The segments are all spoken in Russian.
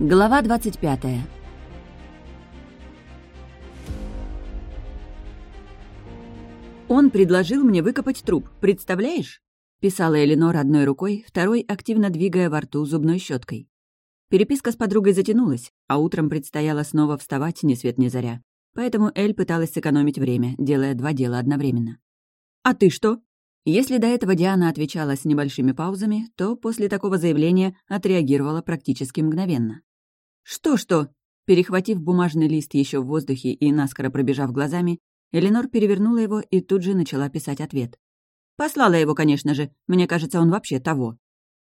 Глава 25 «Он предложил мне выкопать труп, представляешь?» — писала Эленор одной рукой, второй активно двигая во рту зубной щеткой. Переписка с подругой затянулась, а утром предстояло снова вставать ни свет ни заря. Поэтому Эль пыталась сэкономить время, делая два дела одновременно. «А ты что?» Если до этого Диана отвечала с небольшими паузами, то после такого заявления отреагировала практически мгновенно. «Что-что?» Перехватив бумажный лист еще в воздухе и наскоро пробежав глазами, Эленор перевернула его и тут же начала писать ответ. «Послала его, конечно же. Мне кажется, он вообще того».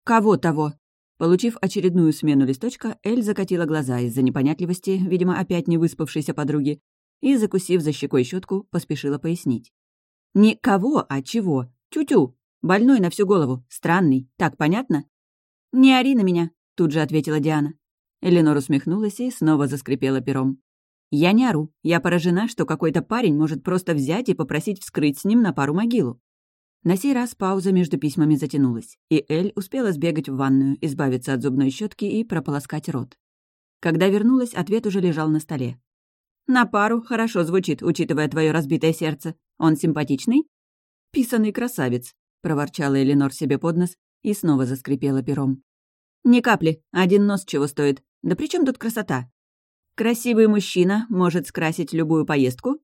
«Кого того?» Получив очередную смену листочка, Эль закатила глаза из-за непонятливости, видимо, опять не выспавшейся подруги, и, закусив за щекой щетку, поспешила пояснить. «Не кого, а чего. Тю-тю. Больной на всю голову. Странный. Так понятно?» «Не ори на меня», — тут же ответила Диана. Эленор усмехнулась и снова заскрипела пером. «Я не ору. Я поражена, что какой-то парень может просто взять и попросить вскрыть с ним на пару могилу. На сей раз пауза между письмами затянулась, и Эль успела сбегать в ванную, избавиться от зубной щетки и прополоскать рот. Когда вернулась, ответ уже лежал на столе. «На пару хорошо звучит, учитывая твое разбитое сердце. Он симпатичный?» «Писанный красавец», — проворчала Эленор себе под нос и снова заскрипела пером. «Ни капли. Один нос чего стоит. Да при чем тут красота? Красивый мужчина может скрасить любую поездку?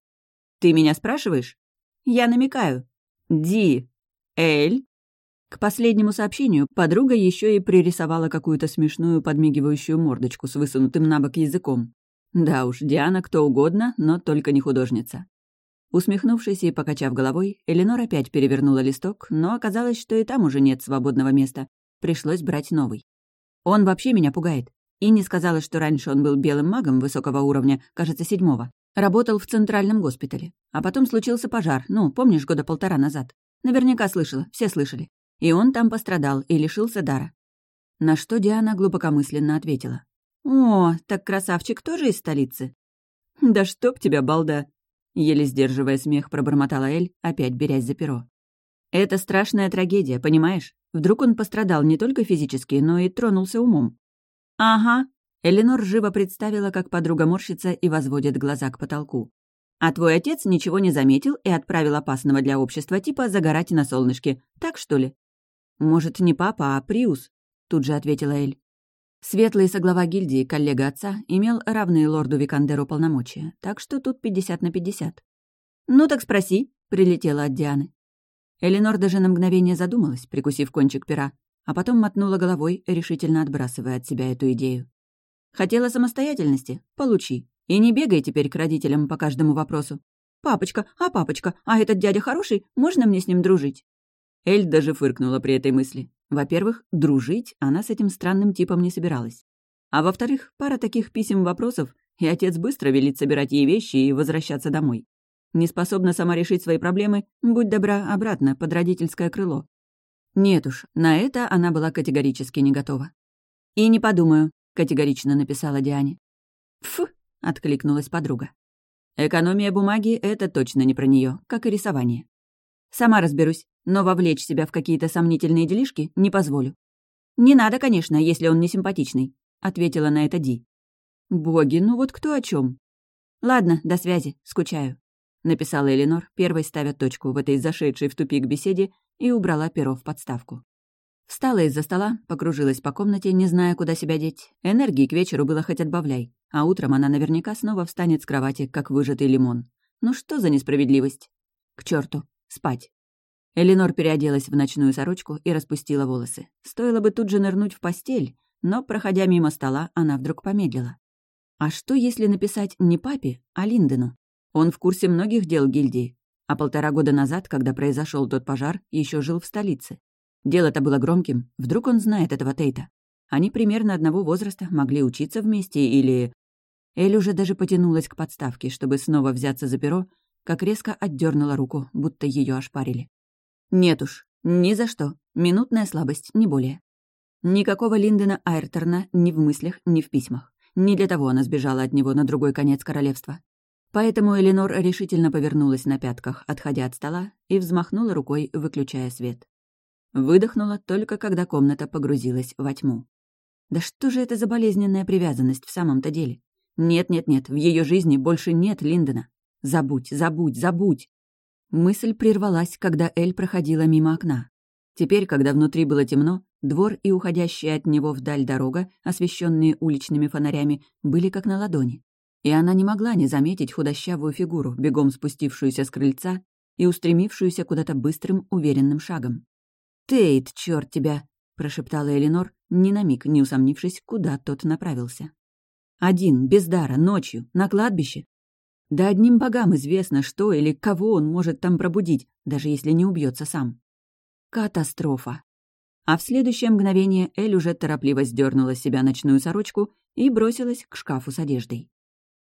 Ты меня спрашиваешь? Я намекаю. Ди, Эль?» К последнему сообщению подруга еще и пририсовала какую-то смешную подмигивающую мордочку с высунутым на бок языком. Да уж, Диана кто угодно, но только не художница. Усмехнувшись и покачав головой, Эленор опять перевернула листок, но оказалось, что и там уже нет свободного места. Пришлось брать новый. Он вообще меня пугает. И не сказала, что раньше он был белым магом высокого уровня, кажется, седьмого. Работал в центральном госпитале. А потом случился пожар, ну, помнишь, года полтора назад. Наверняка слышала, все слышали. И он там пострадал и лишился дара. На что Диана глубокомысленно ответила. «О, так красавчик тоже из столицы?» «Да чтоб тебя, балда!» Еле сдерживая смех, пробормотала Эль, опять берясь за перо. «Это страшная трагедия, понимаешь? Вдруг он пострадал не только физически, но и тронулся умом». «Ага». Эленор живо представила, как подруга морщится и возводит глаза к потолку. А твой отец ничего не заметил и отправил опасного для общества типа загорать на солнышке. Так что ли? Может, не папа, а Приус? Тут же ответила Эль. Светлый соглава гильдии, коллега отца, имел равные лорду Викандеру полномочия, так что тут пятьдесят на пятьдесят. «Ну так спроси», — прилетела от Дианы. Эленор даже на мгновение задумалась, прикусив кончик пера, а потом мотнула головой, решительно отбрасывая от себя эту идею. «Хотела самостоятельности? Получи. И не бегай теперь к родителям по каждому вопросу. «Папочка, а папочка, а этот дядя хороший, можно мне с ним дружить?» Эль даже фыркнула при этой мысли. Во-первых, дружить она с этим странным типом не собиралась. А во-вторых, пара таких писем-вопросов, и отец быстро велит собирать ей вещи и возвращаться домой. Не способна сама решить свои проблемы, будь добра, обратно, под родительское крыло. Нет уж, на это она была категорически не готова. «И не подумаю», — категорично написала Диане. «Фу, — откликнулась подруга. «Экономия бумаги — это точно не про нее, как и рисование. Сама разберусь, но вовлечь себя в какие-то сомнительные делишки не позволю». «Не надо, конечно, если он не симпатичный», — ответила на это Ди. «Боги, ну вот кто о чем? «Ладно, до связи, скучаю», — написала Эленор, первой ставя точку в этой зашедшей в тупик беседе и убрала перо в подставку. Встала из-за стола, покружилась по комнате, не зная, куда себя деть. Энергии к вечеру было хоть отбавляй, а утром она наверняка снова встанет с кровати, как выжатый лимон. Ну что за несправедливость? К черту, спать. Эленор переоделась в ночную сорочку и распустила волосы. Стоило бы тут же нырнуть в постель, но, проходя мимо стола, она вдруг помедлила. А что, если написать не папе, а Линдену? Он в курсе многих дел гильдии, а полтора года назад, когда произошел тот пожар, еще жил в столице. Дело-то было громким, вдруг он знает этого Тейта. Они примерно одного возраста, могли учиться вместе или... Эль уже даже потянулась к подставке, чтобы снова взяться за перо, как резко отдернула руку, будто ее ошпарили. Нет уж, ни за что. Минутная слабость, не более. Никакого Линдена Айртерна ни в мыслях, ни в письмах. Не для того она сбежала от него на другой конец королевства. Поэтому Эленор решительно повернулась на пятках, отходя от стола, и взмахнула рукой, выключая свет. Выдохнула только когда комната погрузилась во тьму. Да что же это за болезненная привязанность в самом-то деле? Нет-нет-нет, в ее жизни больше нет Линдона. Забудь, забудь, забудь. Мысль прервалась, когда Эль проходила мимо окна. Теперь, когда внутри было темно, двор и уходящая от него вдаль дорога, освещенные уличными фонарями, были как на ладони. И она не могла не заметить худощавую фигуру, бегом спустившуюся с крыльца и устремившуюся куда-то быстрым, уверенным шагом. «Тейт, черт тебя!» — прошептала Эленор, ни на миг не усомнившись, куда тот направился. «Один, без дара, ночью, на кладбище. Да одним богам известно, что или кого он может там пробудить, даже если не убьется сам. Катастрофа. А в следующее мгновение Эль уже торопливо сдернула с себя ночную сорочку и бросилась к шкафу с одеждой.